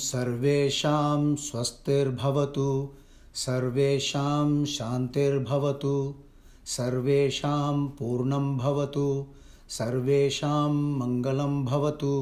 सर्वेषां स्वस्तिर्भवतु सर्वेषां शान्तिर्भवतु सर्वेषां पूर्णं भवतु सर्वेषां मङ्गलं भवतु।